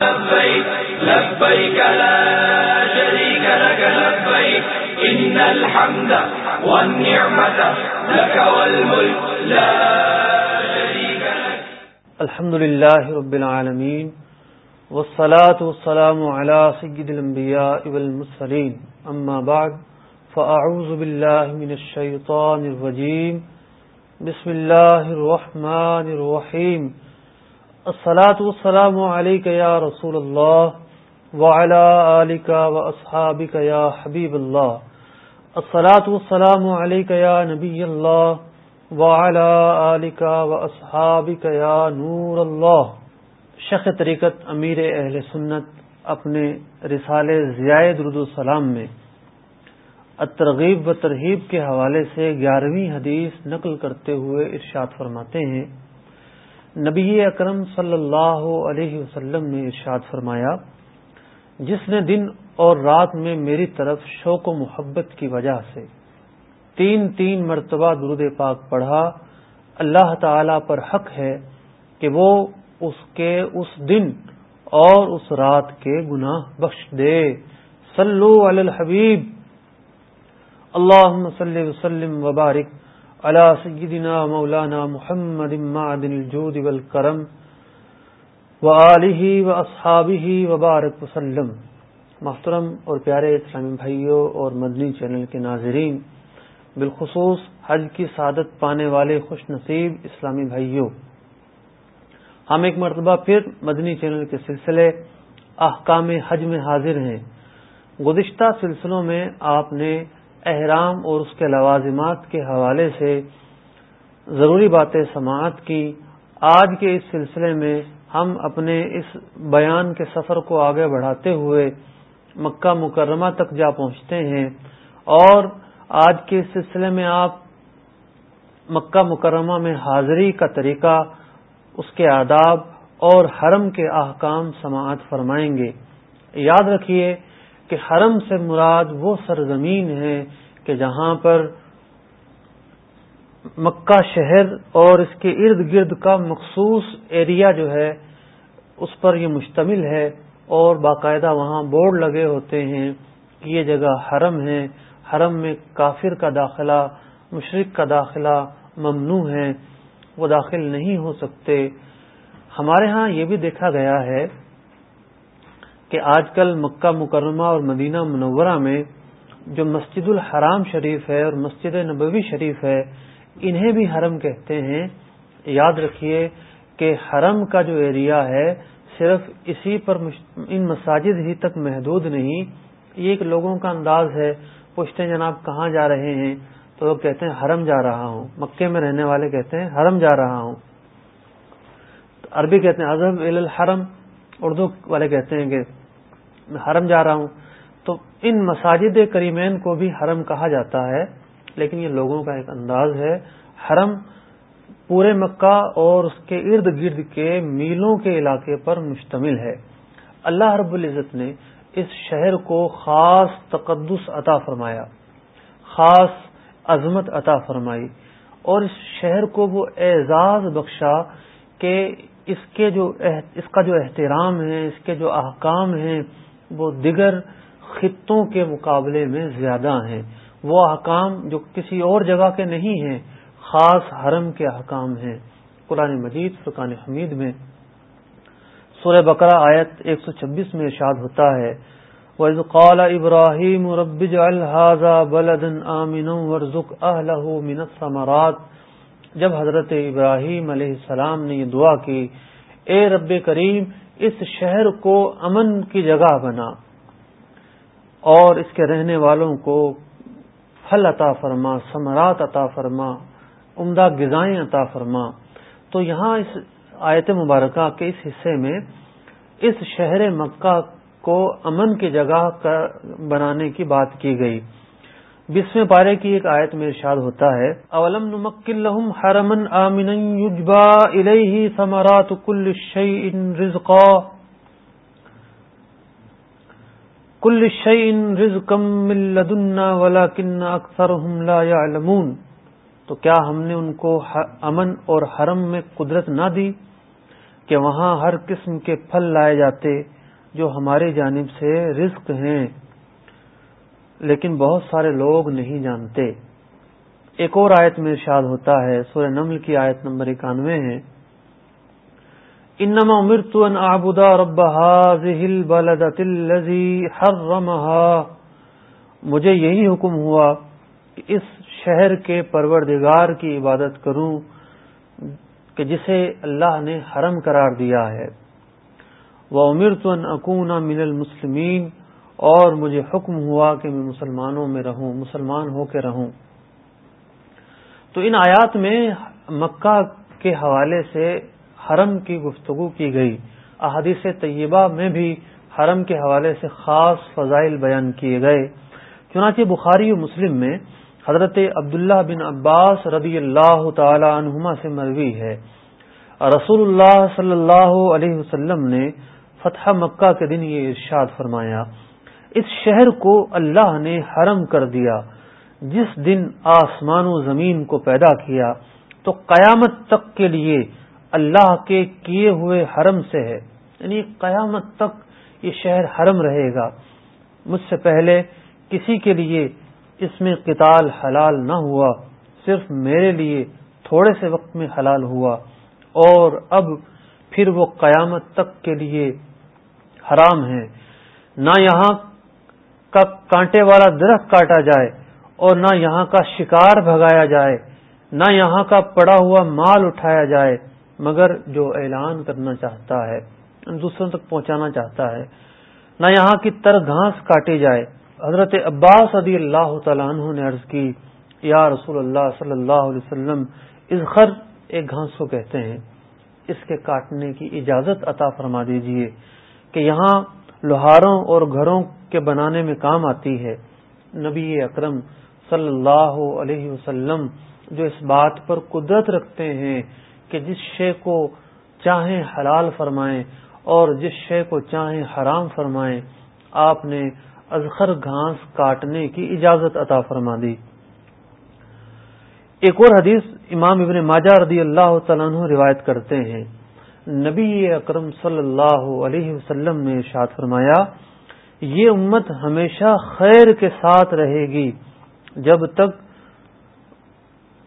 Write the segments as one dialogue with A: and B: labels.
A: لبيك لا شريك لك، لبيك. إن الحمد والنعمة لك والملك لا شريك لك.
B: الحمد لله رب العالمين، والصلاة والسلام على سيد الانبياء والمرسلين. اما بعد فاعوذ بالله من الشيطان الرجيم. بسم الله الرحمن الرحيم. الصلاة والسلام عليك يا رسول الله وعلى آلك وأصحابك يا حبيب الله. الصلاة والسلام عليك يا نبي الله وعلى آلك وأصحابك يا نور الله. شیخ طریقت امیر اہل سنت اپنے رسالے ضیاء درد السلام میں ترغیب و ترغیب کے حوالے سے گیارہویں حدیث نقل کرتے ہوئے ارشاد فرماتے ہیں نبی اکرم صلی اللہ علیہ وسلم نے ارشاد فرمایا، جس نے دن اور رات میں میری طرف شوق و محبت کی وجہ سے تین تین مرتبہ درود پاک پڑھا، اللہ تعالی پر حق ہے کہ وہ اس کے اس دن اور اس رات کے گناہ بخش دے۔ صلو علی الحبیب۔ اللہ صلی وسلم وبارک علی سیدنا مولانا محمد معدن الجود والکرم وآلہ واصحابہ وبارک وسلم۔ محترم اور پیارے اسلامی بھائیوں اور مدنی چینل کے ناظرین، بالخصوص حج کی سعادت پانے والے خوش نصیب اسلامی بھائیوں، ہم ایک مرتبہ پھر مدنی چینل کے سلسلے احکام حج میں حاضر ہیں۔ گزشتہ سلسلوں میں آپ نے احرام اور اس کے لوازمات کے حوالے سے ضروری باتیں سماعت کی۔ آج کے اس سلسلے میں ہم اپنے اس بیان کے سفر کو آگے بڑھاتے ہوئے مکہ مکرمہ تک جا پہنچتے ہیں اور آج کے اس سلسلے میں آپ مکہ مکرمہ میں حاضری کا طریقہ، اس کے آداب اور حرم کے احکام سماعت فرمائیں گے۔ یاد رکھیے کہ حرم سے مراد وہ سرزمین ہے کہ جہاں پر مکہ شہر اور اس کے ارد گرد کا مخصوص ایریا جو ہے، اس پر یہ مشتمل ہے اور باقاعدہ وہاں بورڈ لگے ہوتے ہیں کہ یہ جگہ حرم ہے۔ حرم میں کافر کا داخلہ مشرق کا داخلہ ممنوع ہے، وہ داخل نہیں ہو سکتے۔ ہمارے ہاں یہ بھی دیکھا گیا ہے کہ آج کل مکہ مکرمہ اور مدینہ منورہ میں جو مسجد الحرام شریف ہے اور مسجد نبوی شریف ہے، انہیں بھی حرم کہتے ہیں۔ یاد رکھیے کہ حرم کا جو ایریا ہے، صرف اسی پر ان مساجد ہی تک محدود نہیں، یہ ایک لوگوں کا انداز ہے۔ پوچھتے ہیں جناب کہاں جا رہے ہیں؟ تو لوگ کہتے ہیں حرم جا رہا ہوں۔ مکے میں رہنے والے کہتے ہیں حرم جا رہا ہوں۔ عربی کہتے ہیں اظہب الحرم، اردو والے کہتے ہیں کہ میں حرم جا رہا ہوں۔ تو ان مساجد کریمین کو بھی حرم کہا جاتا ہے، لیکن یہ لوگوں کا ایک انداز ہے۔ حرم پورے مکہ اور اس کے ارد گرد کے میلوں کے علاقے پر مشتمل ہے۔ اللہ رب العزت نے اس شہر کو خاص تقدس عطا فرمایا، خاص عظمت عطا فرمائی۔ اور اس شہر کو وہ اعزاز بخشا کہ اس کے جو اس کا جو احترام ہے، اس کے جو احکام ہیں وہ دیگر خطوں کے مقابلے میں زیادہ ہیں۔ وہ احکام جو کسی اور جگہ کے نہیں ہیں، خاص حرم کے احکام ہیں۔ قرآن مجید، فرقان حمید میں سورہ بقرہ آیت 126 میں ارشاد ہوتا ہے، وَإِذْ قَالَ إِبْرَاهِيمُ رَبِّ اجْعَلْ هَذَا بَلَدًا آمِنًا وَارْزُقْ أَهْلَهُ مِنَ الثَّمَرَاتِ۔ جب حضرت ابراہیم علیہ السلام نے یہ دعا کی، اے رب کریم اس شہر کو امن کی جگہ بنا اور اس کے رہنے والوں کو پھل عطا فرما، ثمرات عطا فرما، عمدہ غذائیں عطا فرما۔ تو یہاں اس آیت مبارکہ کے اس حصے میں اس شہر مکہ کو امن کی جگہ بنانے کی بات کی گئی۔ بیسویں پارے کی ایک آیت میں ارشاد ہوتا ہے، اولم نمکن لہم حرمن آمن یجبا الیہ ثمرات کل شیء رزقا۔ کل شیء رزقا من لدنا ولكن اکثرهم لا يعلمون تو کیا ہم نے ان کو امن اور حرم میں قدرت نہ دی کہ وہاں ہر قسم کے پھل لائے جاتے جو ہماری جانب سے رزق ہیں؟ لیکن بہت سارے لوگ نہیں جانتے۔ ایک اور آیت میں ارشاد ہوتا ہے، سورہ نمل کی آیت نمبر اکانوے ہے۔ انما امرت ان اعبد رب هذه البلدة الذي حرمها۔ مجھے یہی حکم ہوا کہ اس شہر کے پروردگار کی عبادت کروں کہ جسے اللہ نے حرم قرار دیا ہے۔ وہ امر تو اکونا من المسلمین اور مجھے حکم ہوا کہ میں مسلمانوں میں رہوں، مسلمان ہو کے رہوں۔ تو ان آیات میں مکہ کے حوالے سے حرم کی گفتگو کی گئی۔ احادیث طیبہ میں بھی حرم کے حوالے سے خاص فضائل بیان کیے گئے۔ چنانچہ بخاری و مسلم میں حضرت عبداللہ بن عباس رضی اللہ تعالی عنہما سے مروی ہے۔ رسول اللہ صلی اللہ علیہ وسلم نے فتح مکہ کے دن یہ ارشاد فرمایا۔ اس شہر کو اللہ نے حرم کر دیا۔ جس دن آسمان و زمین کو پیدا کیا، تو قیامت تک کے لیے اللہ کے کیے ہوئے حرم سے ہے۔ یعنی قیامت تک یہ شہر حرم رہے گا۔ مجھ سے پہلے کسی کے لیے اس میں قتال حلال نہ ہوا، صرف میرے لیے تھوڑے سے وقت میں حلال ہوا۔ اور اب پھر وہ قیامت تک کے لیے حرام ہے۔ نہ یہاں کا کانٹے والا درخت کاٹا جائے اور نہ یہاں کا شکار بھگایا جائے، نہ یہاں کا پڑا ہوا مال اٹھایا جائے، مگر جو اعلان کرنا چاہتا ہے، دوسروں تک پہنچانا چاہتا ہے، نہ یہاں کی تر گھاس کاٹی جائے۔ حضرت عباس عدی اللہ تعالیٰ عنہ نے عرض کی، یا رسول اللہ صلی اللہ علیہ وسلم، اس خر ایک گھاس کو کہتے ہیں، اس کے کاٹنے کی اجازت عطا فرما دیجیے کہ یہاں لوہاروں اور گھروں کے بنانے میں کام آتی ہے۔ نبی اکرم صلی اللہ علیہ وسلم جو اس بات پر قدرت رکھتے ہیں کہ جس شے کو چاہیں حلال فرمائیں اور جس شے کو چاہیں حرام فرمائیں، آپ نے ازخر گھاس کاٹنے کی اجازت عطا فرما دی۔ ایک اور حدیث امام ابن ماجہ رضی اللہ تعالیٰ عنہ روایت کرتے ہیں۔ نبی اکرم صلی اللہ علیہ وسلم نے ارشاد فرمایا، یہ امت ہمیشہ خیر کے ساتھ رہے گی جب تک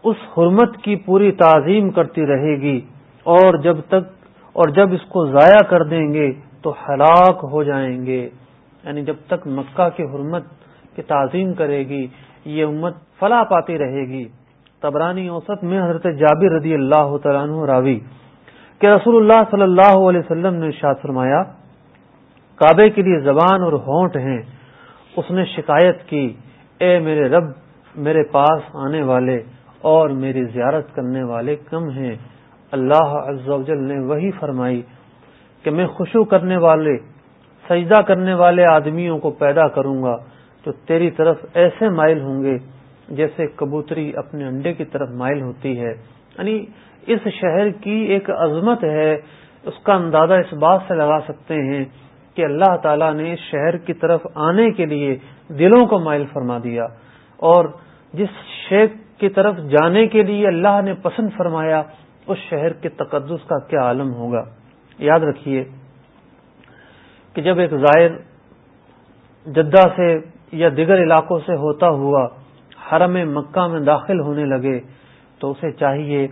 B: اس حرمت کی پوری تعظیم کرتی رہے گی اور جب تک، اور جب اس کو ضائع کر دیں گے تو ہلاک ہو جائیں گے۔ یعنی جب تک مکہ کی حرمت کی تعظیم کرے گی، یہ امت فلاح پاتی رہے گی۔ تبرانی اوسط میں حضرت جابر رضی اللہ تعالیٰ راوی کہ رسول اللہ صلی اللہ علیہ وسلم نے شاد فرمایا، کعبے کے لیے زبان اور ہونٹ ہیں، اس نے شکایت کی، اے میرے رب، میرے پاس آنے والے اور میری زیارت کرنے والے کم ہیں۔ اللہ عز و جل نے وہی فرمائی کہ میں خوشو کرنے والے، سجدہ کرنے والے آدمیوں کو پیدا کروں گا جو تیری طرف ایسے مائل ہوں گے جیسے کبوتری اپنے انڈے کی طرف مائل ہوتی ہے۔ یعنی اس شہر کی ایک عظمت ہے، اس کا اندازہ اس بات سے لگا سکتے ہیں کہ اللہ تعالیٰ نے اس شہر کی طرف آنے کے لیے دلوں کو مائل فرما دیا۔ اور جس شیخ کی طرف جانے کے لیے اللہ نے پسند فرمایا، اس شہر کے تقدس کا کیا عالم ہوگا۔ یاد رکھیے کہ جب ایک ظاہر جدہ سے یا دیگر علاقوں سے ہوتا ہوا حرم مکہ میں داخل ہونے لگے تو اسے چاہیے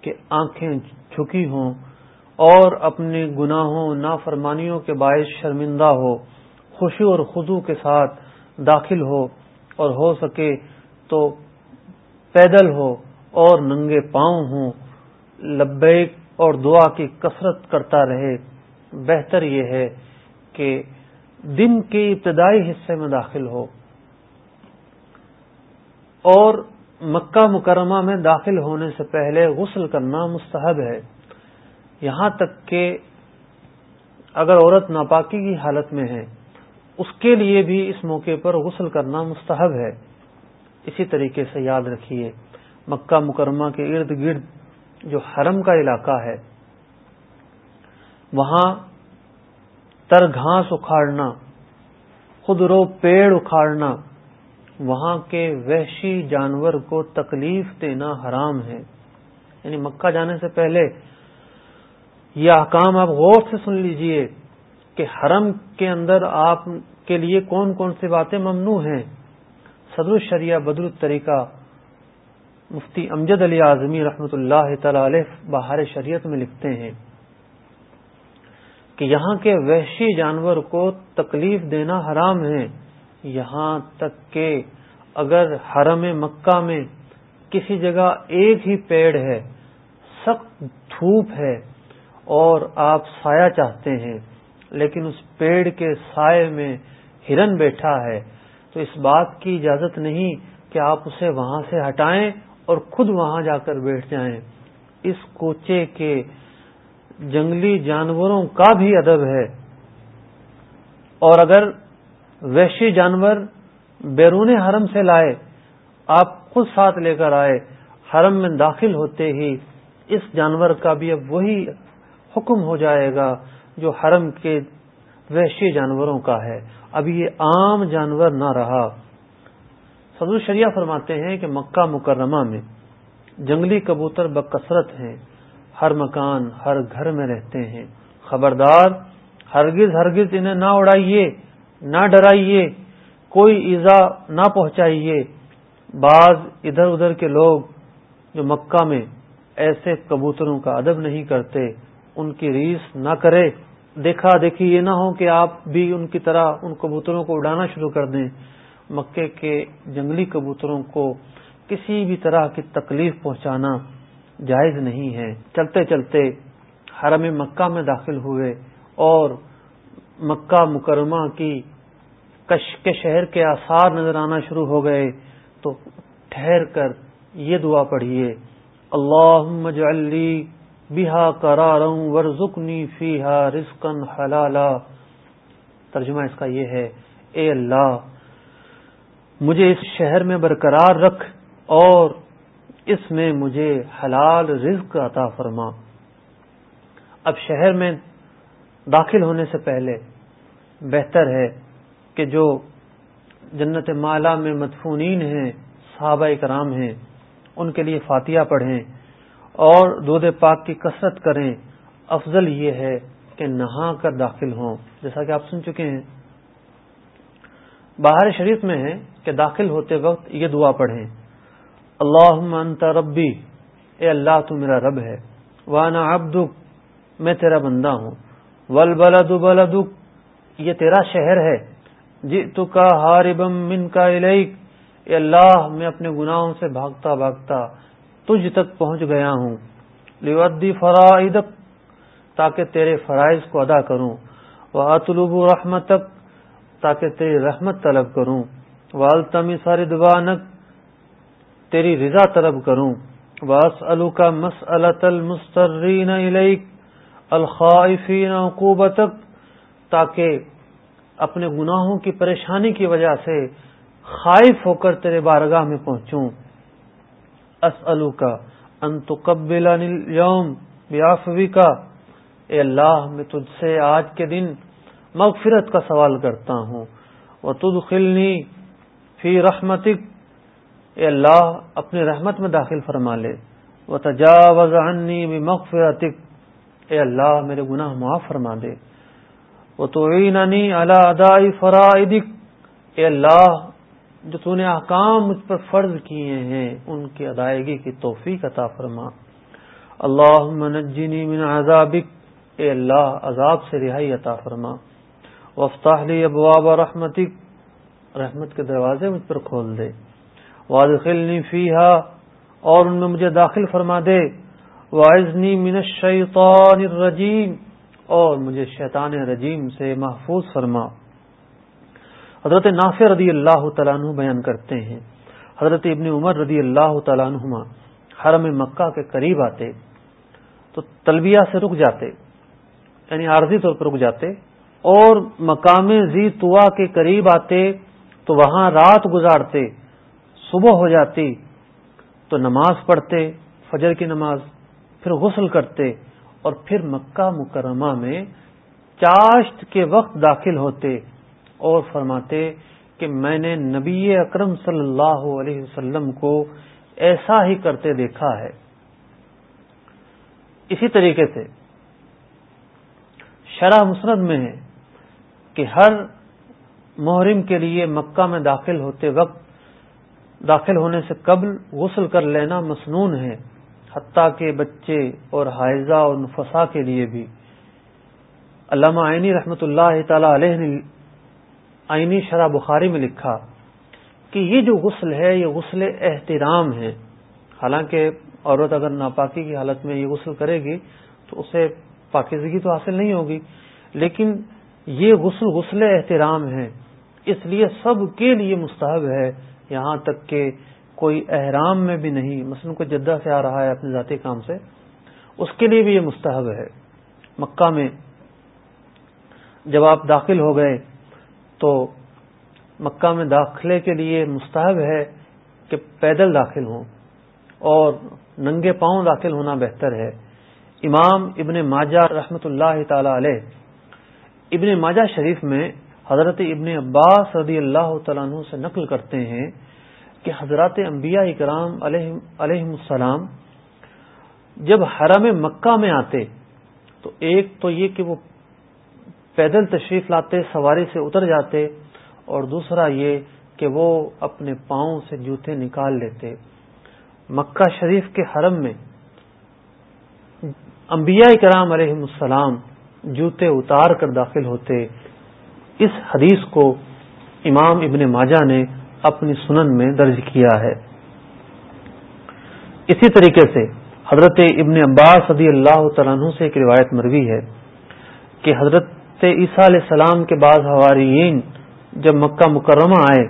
B: کہ آنکھیں جھکی ہوں اور اپنے گناہوں، نافرمانیوں کے باعث شرمندہ ہو، خوشی اور خدو کے ساتھ داخل ہو اور ہو سکے تو پیدل ہو اور ننگے پاؤں ہوں۔ لبیک اور دعا کی کثرت کرتا رہے۔ بہتر یہ ہے کہ دن کے ابتدائی حصے میں داخل ہو۔ اور مکہ مکرمہ میں داخل ہونے سے پہلے غسل کرنا مستحب ہے۔ یہاں تک کہ اگر عورت ناپاکی کی حالت میں ہے، اس کے لیے بھی اس موقع پر غسل کرنا مستحب ہے۔ اسی طریقے سے یاد رکھیے، مکہ مکرمہ کے ارد گرد جو حرم کا علاقہ ہے، وہاں تر گھاس اکھاڑنا، خود رو پیڑ اکھاڑنا وہاں کے وحشی جانور کو تکلیف دینا حرام ہے۔ یعنی مکہ جانے سے پہلے یہ احکام آپ غور سے سن لیجیے کہ حرم کے اندر آپ کے لیے کون کون سی باتیں ممنوع ہیں۔ صدر الشریعہ بدر الطریقہ مفتی امجد علی اعظمی رحمۃ اللہ تعالی علیہ بہار شریعت میں لکھتے ہیں کہ یہاں کے وحشی جانور کو تکلیف دینا حرام ہے۔ یہاں تک کہ اگر حرم مکہ میں کسی جگہ ایک ہی پیڑ ہے، سخت دھوپ ہے اور آپ سایہ چاہتے ہیں، لیکن اس پیڑ کے سائے میں ہرن بیٹھا ہے، تو اس بات کی اجازت نہیں کہ آپ اسے وہاں سے ہٹائیں اور خود وہاں جا کر بیٹھ جائیں۔ اس کوچے کے جنگلی جانوروں کا بھی ادب ہے۔ اور اگر وحشی جانور بیرون حرم سے لائے، آپ خود ساتھ لے کر آئے، حرم میں داخل ہوتے ہی اس جانور کا بھی اب وہی حکم ہو جائے گا جو حرم کے وحشی جانوروں کا ہے۔ اب یہ عام جانور نہ رہا۔ سدو شریعہ فرماتے ہیں کہ مکہ مکرمہ میں جنگلی کبوتر بکثرت ہیں۔ ہر مکان، ہر گھر میں رہتے ہیں۔ خبردار، ہرگز ہرگز انہیں نہ اڑائیے۔ نہ ڈرائیے، کوئی ایزا نہ پہنچائیے۔ بعض ادھر ادھر کے لوگ جو مکہ میں ایسے کبوتروں کا ادب نہیں کرتے، ان کی ریس نہ کرے۔ دیکھا دیکھی یہ نہ ہو کہ آپ بھی ان کی طرح ان کبوتروں کو اڑانا شروع کر دیں۔ مکے کے جنگلی کبوتروں کو کسی بھی طرح کی تکلیف پہنچانا جائز نہیں ہے۔ چلتے چلتے حرم مکہ میں داخل ہوئے اور مکہ مکرمہ کی کش کے شہر کے آثار نظر آنا شروع ہو گئے تو ٹھہر کر یہ دعا پڑھیے اللہ علی بہا کراروں ورژنی فیحا رسکن حلالا. ترجمہ اس کا یہ ہے، اے اللہ، مجھے اس شہر میں برقرار رکھ اور اس میں مجھے حلال رزق عطا فرما۔ اب شہر میں داخل ہونے سے پہلے بہتر ہے کہ جو جنت مالا میں مدفونین ہیں، صحابہ کرام ہیں، ان کے لیے فاتحہ پڑھیں اور دودھ پاک کی کثرت کریں، افضل یہ ہے کہ نہا کر داخل ہوں۔ جیسا کہ آپ سن چکے ہیں۔ باہر شریف میں ہے کہ داخل ہوتے وقت یہ دعا پڑھیں۔ اللہ انت ربی، اے اللہ تو میرا رب ہے۔ وانا عبدک، میں تیرا بندہ ہوں۔ ول بلدک، یہ تیرا شہر ہے۔ جی تو کا ہاربم من کا اے اللہ، میں اپنے گناہوں سے بھاگتا بھاگتا تجھ تک پہنچ گیا ہوں۔ لیودی فرائدک، تاکہ تیرے فرائض کو ادا کروں۔ وہ اطلوب تاکہ تیری رحمت طلب کروں۔ والتمی ساری دبانک تیری رضا طلب کروں۔ واس الو کا مس المسترین الخائفین عقوبتک، تاکہ اپنے گناہوں کی پریشانی کی وجہ سے خائف ہو کر تیرے بارگاہ میں پہنچوں۔ اسلو کا انتقبل یوم بیافوی کا اے اللہ، میں تجھ سے آج کے دن مغفرت کا سوال کرتا ہوں۔ وہ تد خلنی فی رحمتک۔ اے اللہ، اپنی رحمت میں داخل فرما لے۔ وہ تجاوز عنی بھی اے اللہ، میرے گناہ معاف فرما دے۔ وہ تو اللہ ادائی فرائدک اے اللہ، جو تو نے احکام مجھ پر فرض کیے ہیں، ان کی ادائیگی کی توفیق عطا فرما۔ اللہ منجنی من عذابک، اے اللہ، عذاب سے رہائی عطا فرما۔ وفتح لی ابواب رحمتک، رحمت کے دروازے مجھ پر کھول دے۔ وادخلنی فیہا، اور ان میں مجھے داخل فرما دے۔ واعذنی من الشیطان الرجیم اور مجھے شیطان رجیم سے محفوظ فرما۔ حضرت ناصر رضی اللہ تعالیٰ عنہ بیان کرتے ہیں۔ حضرت ابن عمر رضی اللہ تعالیٰ عنہما حرم مکہ کے قریب آتے تو تلبیہ سے رک جاتے یعنی عارضی طور پر رک جاتے اور مقام زی توا کے قریب آتے تو وہاں رات گزارتے، صبح ہو جاتی تو نماز پڑھتے، فجر کی نماز، پھر غسل کرتے اور پھر مکہ مکرمہ میں چاشت کے وقت داخل ہوتے اور فرماتے کہ میں نے نبی اکرم صلی اللہ علیہ وسلم کو ایسا ہی کرتے دیکھا ہے۔ اسی طریقے سے شرح مسرت میں ہے کہ ہر محرم کے لیے مکہ میں داخل ہوتے وقت داخل ہونے سے قبل غسل کر لینا مصنون ہے۔ حتیٰ کہ بچے اور حائضہ اور نفسا کے لیے بھی۔ علامہ آئینی رحمۃ اللہ تعالی علیہ نے آئینی شرح بخاری میں لکھا کہ یہ جو غسل ہے، یہ غسل احترام ہے۔ حالانکہ عورت اگر ناپاکی کی حالت میں یہ غسل کرے گی تو اسے پاکیزگی تو حاصل نہیں ہوگی۔ لیکن یہ غسل غسل احترام ہے۔ اس لیے سب کے لیے مستحب ہے۔ یہاں تک کہ کوئی احرام میں بھی نہیں، مثلاً کوئی جدہ سے آ رہا ہے اپنے ذاتی کام سے، اس کے لیے بھی یہ مستحب ہے۔ مکہ میں جب آپ داخل ہو گئے تو مکہ میں داخلے کے لیے مستحب ہے کہ پیدل داخل ہوں اور ننگے پاؤں داخل ہونا بہتر ہے۔ امام ابن ماجہ رحمت اللہ تعالی علیہ، ابن ماجہ شریف میں حضرت ابن عباس رضی اللہ تعالیٰ عنہ سے نقل کرتے ہیں کہ حضرات انبیاء اکرام علیہ السلام جب حرم مکہ میں آتے تو ایک تو یہ کہ وہ پیدل تشریف لاتے، سواری سے اتر جاتے اور دوسرا یہ کہ وہ اپنے پاؤں سے جوتے نکال لیتے۔ مکہ شریف کے حرم میں انبیاء کرام علیہ السلام جوتے اتار کر داخل ہوتے۔ اس حدیث کو امام ابن ماجہ نے اپنی سنن میں درج کیا ہے۔ اسی طریقے سے حضرت ابن عباس صدی اللہ تعالیٰ سے ایک روایت مروی ہے کہ حضرت عیسیٰ علیہ السلام کے بعد ہوارئین جب مکہ مکرمہ آئے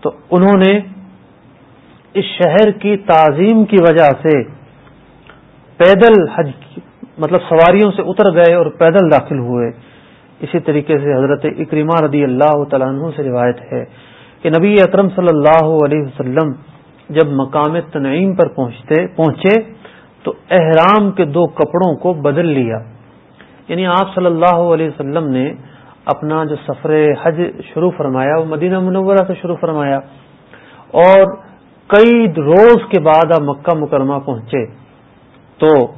B: تو انہوں نے اس شہر کی تعظیم کی وجہ سے پیدل حج مطلب سواریوں سے اتر گئے اور پیدل داخل ہوئے۔ اسی طریقے سے حضرت اکریمہ رضی اللہ تعالیٰ عنہ سے روایت ہے کہ نبی اکرم صلی اللہ علیہ وسلم جب مقام تنعیم پر پہنچتے، پہنچے تو احرام کے دو کپڑوں کو بدل لیا۔ یعنی آپ صلی اللہ علیہ وسلم نے اپنا جو سفر حج شروع فرمایا، وہ مدینہ منورہ سے شروع فرمایا اور کئی روز کے بعد آپ مکہ مکرمہ پہنچے۔ تو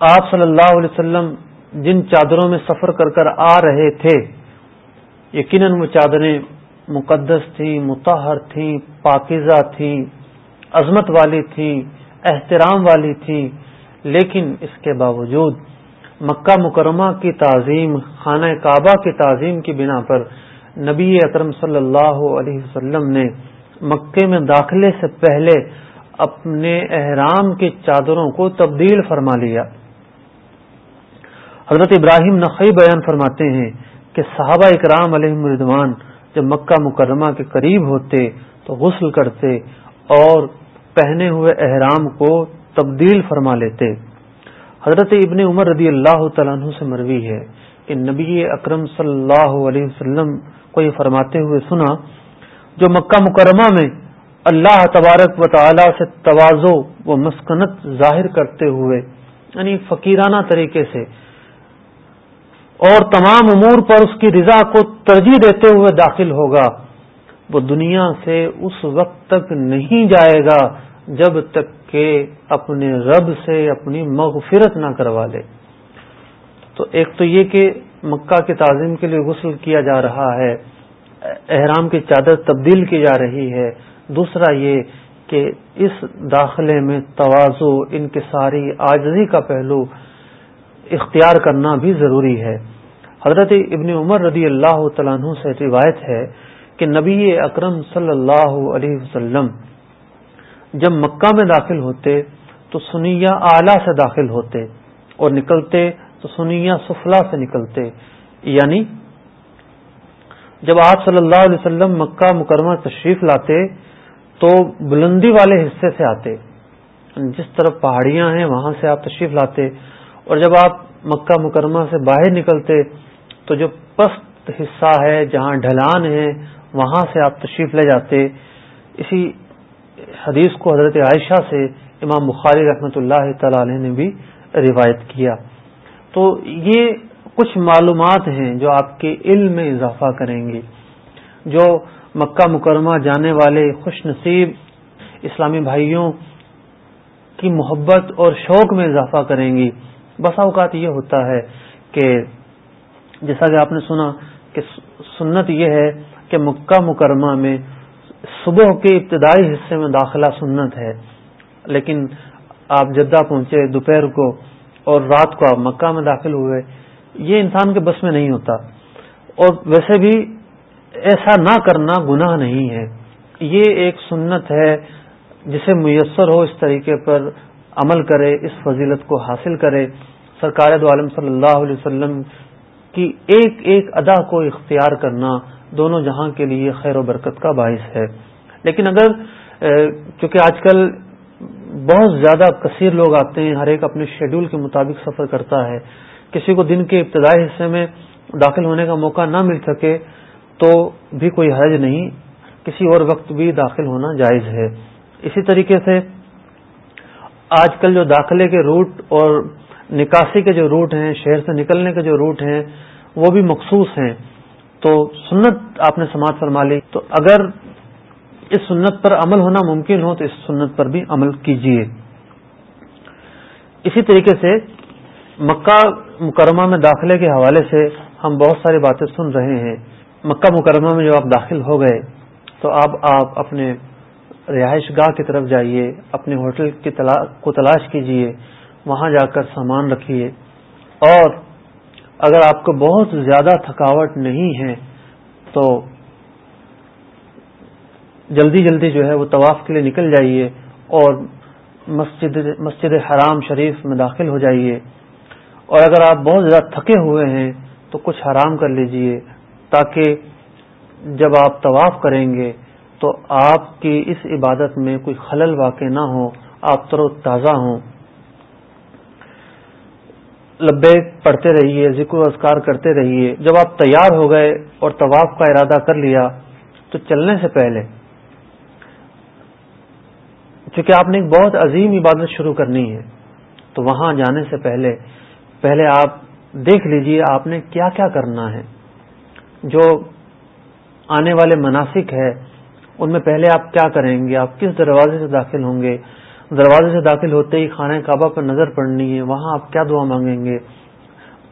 B: آپ صلی اللہ علیہ وسلم جن چادروں میں سفر کر کر آ رہے تھے یقیناً وہ چادریں مقدس تھیں متحر تھیں، پاکیزہ تھیں، عظمت والی تھیں، احترام والی تھیں، لیکن اس کے باوجود مکہ مکرمہ کی تعظیم، خانہ کعبہ کی تعظیم کی بنا پر نبی اکرم صلی اللہ علیہ وسلم نے مکے میں داخلے سے پہلے اپنے احرام کی چادروں کو تبدیل فرما لیا۔ حضرت ابراہیم نقی بیان فرماتے ہیں کہ صحابہ اکرام علیہ مردوان جب مکہ مکرمہ کے قریب ہوتے تو غسل کرتے اور پہنے ہوئے احرام کو تبدیل فرما لیتے۔ حضرت ابن عمر رضی اللہ تعالیٰ عنہ سے مروی ہے کہ نبی اکرم صلی اللہ علیہ وسلم کو یہ فرماتے ہوئے سنا، جو مکہ مکرمہ میں اللہ تبارک و تعالی سے توازو و مسکنت ظاہر کرتے ہوئے یعنی فقیرانہ طریقے سے اور تمام امور پر اس کی رضا کو ترجیح دیتے ہوئے داخل ہوگا۔ وہ دنیا سے اس وقت تک نہیں جائے گا جب تک کہ اپنے رب سے اپنی مغفرت نہ کروا لے۔ تو ایک تو یہ کہ مکہ کی تعظیم کے لیے غسل کیا جا رہا ہے، احرام کی چادر تبدیل کی جا رہی ہے۔ دوسرا یہ کہ اس داخلے میں توازو انکساری آجزی کا پہلو اختیار کرنا بھی ضروری ہے۔ حضرت ابن عمر رضی اللہ تعالیٰ عنہ سے روایت ہے کہ نبی اکرم صلی اللہ علیہ وسلم جب مکہ میں داخل ہوتے تو سنیا اعلی سے داخل ہوتے اور نکلتے تو سنیا سفلا سے نکلتے۔ یعنی جب آپ صلی اللہ علیہ وسلم مکہ مکرمہ تشریف لاتے تو بلندی والے حصے سے آتے۔ جس طرف پہاڑیاں ہیں وہاں سے آپ تشریف لاتے۔ اور جب آپ مکہ مکرمہ سے باہر نکلتے تو جو پست حصہ ہے، جہاں ڈھلان ہے، وہاں سے آپ تشریف لے جاتے۔ اسی حدیث کو حضرت عائشہ سے امام بخاری رحمۃ اللہ تعالی علیہ نے بھی روایت کیا۔ تو یہ کچھ معلومات ہیں جو آپ کے علم میں اضافہ کریں گی جو مکہ مکرمہ جانے والے خوش نصیب اسلامی بھائیوں کی محبت اور شوق میں اضافہ کریں گی بسا اوقات یہ ہوتا ہے کہ جیسا کہ آپ نے سنا کہ سنت یہ ہے کہ مکہ مکرمہ میں صبح کے ابتدائی حصے میں داخلہ سنت ہے، لیکن آپ جدہ پہنچے، دوپہر کو اور رات کو آپ مکہ میں داخل ہوئے، یہ انسان کے بس میں نہیں ہوتا۔ اور ویسے بھی ایسا نہ کرنا گناہ نہیں ہے۔ یہ ایک سنت ہے جسے میسر ہو اس طریقے پر عمل کرے، اس فضیلت کو حاصل کرے۔ سرکار دو عالم صلی اللہ علیہ وسلم کی ایک ایک ادا کو اختیار کرنا دونوں جہاں کے لیے خیر و برکت کا باعث ہے۔ لیکن اگر چونکہ آج کل بہت زیادہ کثیر لوگ آتے ہیں، ہر ایک اپنے شیڈول کے مطابق سفر کرتا ہے، کسی کو دن کے ابتدائی حصے میں داخل ہونے کا موقع نہ مل سکے تو بھی کوئی حرج نہیں، کسی اور وقت بھی داخل ہونا جائز ہے۔ اسی طریقے سے آج کل جو داخلے کے روٹ اور نکاسی کے جو روٹ ہیں، شہر سے نکلنے کے جو روٹ ہیں، وہ بھی مخصوص ہیں۔ تو سنت آپ نے سماعت فرما لی۔ تو اگر اس سنت پر عمل ہونا ممکن ہو، تو اس سنت پر بھی عمل کیجیے اسی طریقے سے مکہ مکرمہ میں داخلے کے حوالے سے ہم بہت ساری باتیں سن رہے ہیں۔ مکہ مکرمہ میں جب آپ داخل ہو گئے، تو اب آپ اپنے رہائش گاہ کی طرف جائیے اپنے ہوٹل کی کو تلاش کیجیے، وہاں جا کر سامان رکھیے۔ اور اگر آپ کو بہت زیادہ تھکاوٹ نہیں ہے تو جلدی جلدی جو ہے وہ طواف کے لیے نکل جائیے اور مسجد مسجد حرام شریف میں داخل ہو جائیے۔ اور اگر آپ بہت زیادہ تھکے ہوئے ہیں تو کچھ حرام کر لیجیے تاکہ جب آپ طواف کریں گے تو آپ کی اس عبادت میں کوئی خلل واقع نہ ہو، آپ تر و تازہ ہوں۔ لبے پڑھتے رہیے، ذکر و اذکار کرتے رہیے۔ جب آپ تیار ہو گئے اور طواف کا ارادہ کر لیا، تو چلنے سے پہلے۔ چونکہ آپ نے ایک بہت عظیم عبادت شروع کرنی ہے، تو وہاں جانے سے پہلے پہلے آپ دیکھ لیجیے آپ نے کیا کیا کرنا ہے۔ جو آنے والے مناسک ہے ان میں پہلے آپ کیا کریں گے؟ آپ کس دروازے سے داخل ہوں گے؟ دروازے سے داخل ہوتے ہی خانہ کعبہ پر نظر پڑنی ہے، وہاں آپ کیا دعا مانگیں گے؟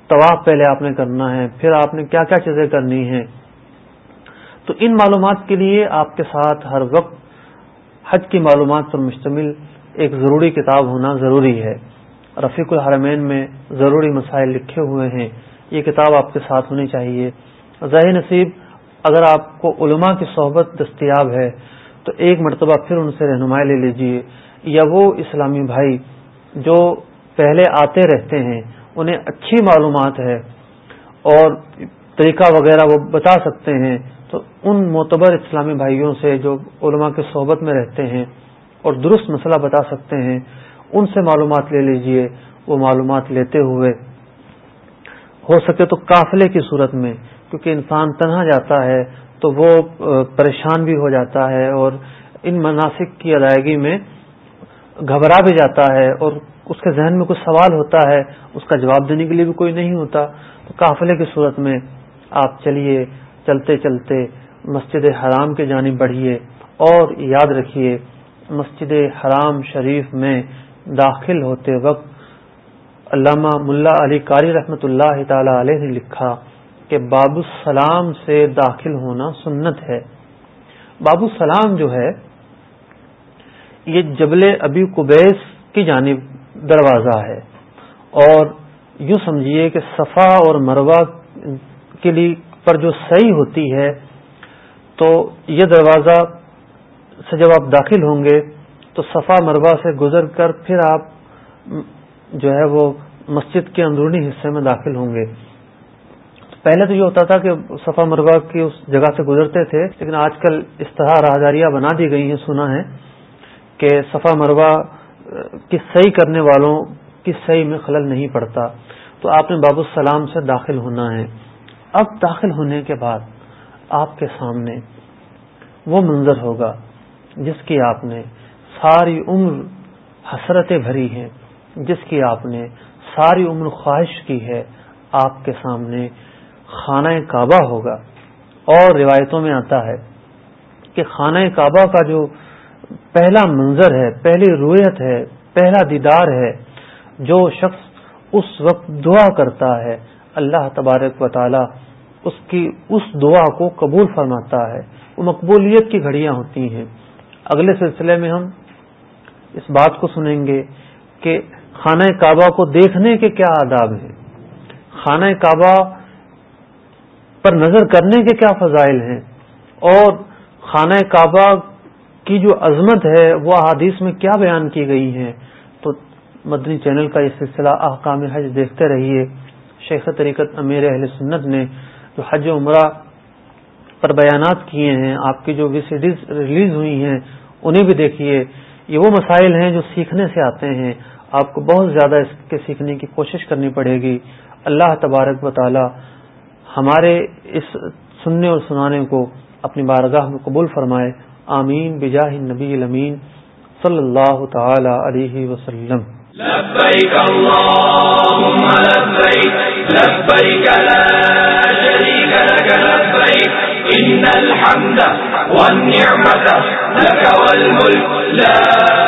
B: طواف پہلے آپ نے کرنا ہے، پھر آپ نے کیا کیا چیزیں کرنی ہیں؟ تو ان معلومات کے لیے آپ کے ساتھ ہر وقت حج کی معلومات پر مشتمل ایک ضروری کتاب ہونا ضروری ہے۔ رفیق الحرمین میں ضروری مسائل لکھے ہوئے ہیں۔ یہ کتاب آپ کے ساتھ ہونی چاہیے۔ ظاہر نصیب اگر آپ کو علماء کی صحبت دستیاب ہے، تو ایک مرتبہ پھر ان سے رہنمائی لے لیجیے۔ یا وہ اسلامی بھائی جو پہلے آتے رہتے ہیں، انہیں اچھی معلومات ہے اور طریقہ وغیرہ وہ بتا سکتے ہیں، تو ان معتبر اسلامی بھائیوں سے جو علماء کی صحبت میں رہتے ہیں اور درست مسئلہ بتا سکتے ہیں، ان سے معلومات لے لیجیے۔ وہ معلومات لیتے ہوئے ہو سکے تو قافلے کی صورت میں کیونکہ انسان تنہا جاتا ہے تو وہ پریشان بھی ہو جاتا ہے اور ان مناسب کی ادائیگی میں گھبرا بھی جاتا ہے اور اس کے ذہن میں کچھ سوال ہوتا ہے، اس کا جواب دینے کے لیے بھی کوئی نہیں ہوتا۔ تو قافلے کی صورت میں آپ چلیے، چلتے چلتے مسجد حرام کے جانب بڑھیے اور یاد رکھیے مسجد حرام شریف میں داخل ہوتے وقت علامہ ملا علی قاری رحمۃ اللہ تعالی علیہ نے لکھا کہ باب السلام سے داخل ہونا سنت ہے۔ باب السلام جو ہے، یہ جبل ابی قبیس کی جانب دروازہ ہے۔ اور یوں سمجھیے کہ صفا اور مروا کے لیے پر جو صحیح ہوتی ہے، تو یہ دروازہ سے جب آپ داخل ہوں گے، تو صفا مروا سے گزر کر پھر آپ جو ہے وہ مسجد کے اندرونی حصے میں داخل ہوں گے۔ پہلے تو یہ ہوتا تھا کہ صفا مروا کی اس جگہ سے گزرتے تھے، لیکن آج کل اس طرح راہداریاں بنا دی گئی ہیں، سنا ہے کہ صفا مروا کی صحیح کرنے والوں کی صحیح میں خلل نہیں پڑتا۔ تو آپ نے باب السلام سے داخل ہونا ہے۔ اب داخل ہونے کے بعد آپ کے سامنے وہ منظر ہوگا جس کی آپ نے ساری عمر حسرتیں بھری ہیں، جس کی آپ نے ساری عمر خواہش کی ہے آپ کے سامنے۔ خانہ کعبہ ہوگا۔ اور روایتوں میں آتا ہے کہ خانہ کعبہ کا جو پہلا منظر ہے، پہلی رویت ہے، پہلا دیدار ہے، جو شخص اس وقت دعا کرتا ہے، اللہ تبارک و تعالی اس کی اس دعا کو قبول فرماتا ہے۔ وہ مقبولیت کی گھڑیاں ہوتی ہیں۔ اگلے سلسلے میں ہم اس بات کو سنیں گے کہ خانہ کعبہ کو دیکھنے کے کیا آداب ہیں۔ خانہ کعبہ پر نظر کرنے کے کیا فضائل ہیں؟ اور خانہ کعبہ کی جو عظمت ہے، وہ احادیث میں کیا بیان کی گئی ہیں؟ تو مدنی چینل کا یہ سلسلہ احکام حج دیکھتے رہیے۔ شیخ طریقت امیر اہل سنت نے جو حج عمرہ پر بیانات کیے ہیں، آپ کی جو وی سی ڈیز ریلیز ہوئی ہیں، انہیں بھی دیکھیے۔ یہ وہ مسائل ہیں جو سیکھنے سے آتے ہیں۔ آپ کو بہت زیادہ اس کے سیکھنے کی کوشش کرنی پڑے گی۔ اللہ تبارک و تعالی ہمارے اس سننے اور سنانے کو اپنی بارگاہ میں قبول فرمائے۔ آمین۔ بجاہ نبی الامین صلی اللہ تعالی علیہ وسلم۔
A: لبيك اللهم لبيك لبيك لا شريك لك لبيك إن الحمد والنعمة لك والملك لا